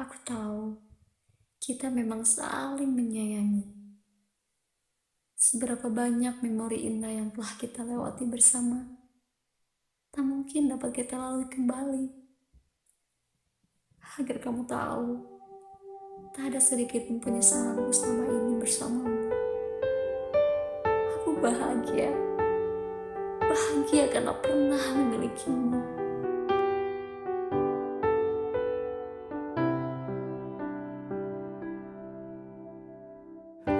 Aku tahu kita memang saling menyayangi. Seberapa banyak memori indah yang telah kita lewati bersama, tak mungkin dapat kita lalui kembali. Agar kamu tahu, tak ada sedikit pun penyesalanku selama ini bersamamu. Aku bahagia, bahagia karena pernah memilikimu.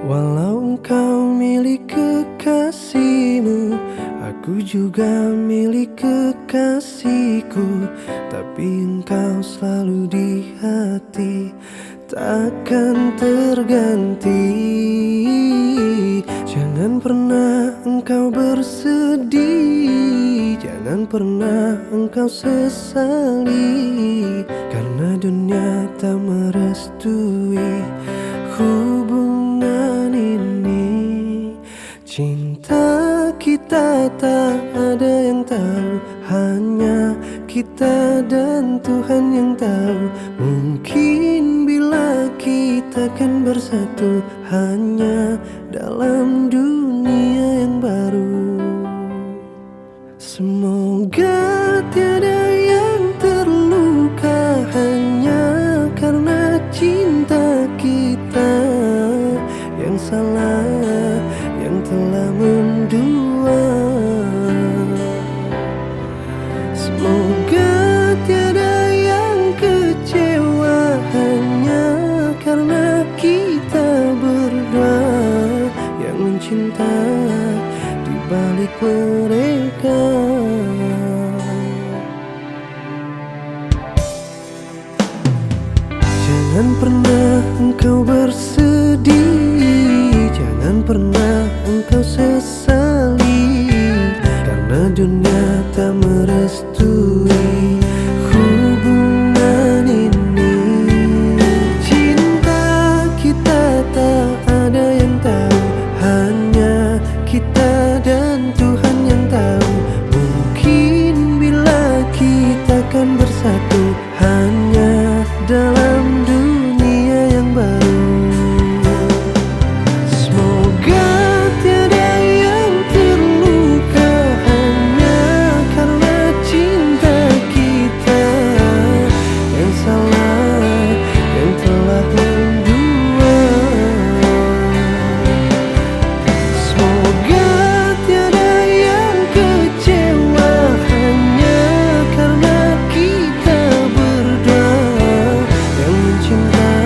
Walau engkau milik kekasihmu Aku juga milik kekasihku. Tapi engkau selalu di hati Takkan terganti. Jangan pernah engkau bersedih Jangan pernah engkau sesali. Karena dunia tak merestui Hanya kita dan Tuhan yang tahu. Mungkin bila kita kan bersatu Hanya kita berdua Yang mencinta di balik mereka. Jangan pernah engkau bersedih Jangan pernah engkau sesali Karena dunia tak merestui Yang mencinta